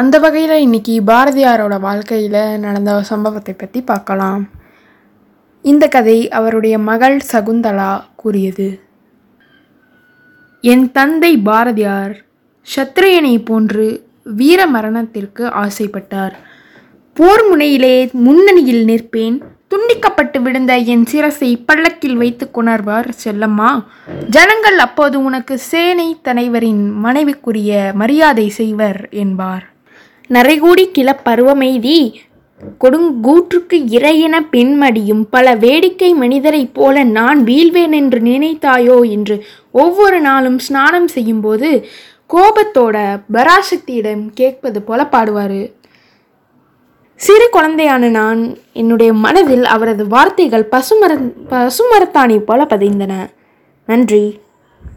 அந்த வகையில் இன்னைக்கு பாரதியாரோட வாழ்க்கையில் நடந்த சம்பவத்தை பற்றி பார்க்கலாம். இந்த கதை அவருடைய மகள் சகுந்தலா கூறியது. என் தந்தை பாரதியார் சத்திரியனை போன்று வீர மரணத்திற்கு ஆசைப்பட்டார். போர் முனையிலே முன்னணியில் நிற்பேன். துண்டிக்கப்பட்டு விழுந்த என் சிரசை பள்ளக்கில் வைத்து கொணர்வார் செல்லம்மா. ஜனங்கள் அப்போது உனக்கு சேனை தலைவரின் மனைவிக்குரிய மரியாதை செய்வர் என்பார். நரைகூடி கிளப்பருவமெய்தி கொடுங்கூற்றுக்கு இறையென பெண்மடியும் பல வேடிக்கை மனிதரைப் போல நான் வீழ்வேன் என்று நினைத்தாயோ என்று ஒவ்வொரு நாளும் ஸ்நானம் செய்யும்போது கோபத்தோட பராசக்தியிடம் கேட்பது போல பாடுவார். சிறு குழந்தையான நான் என்னுடைய மனதில் அவரது வார்த்தைகள் பசுமர பசுமரத்தாணி போல பதிந்தன. நன்றி.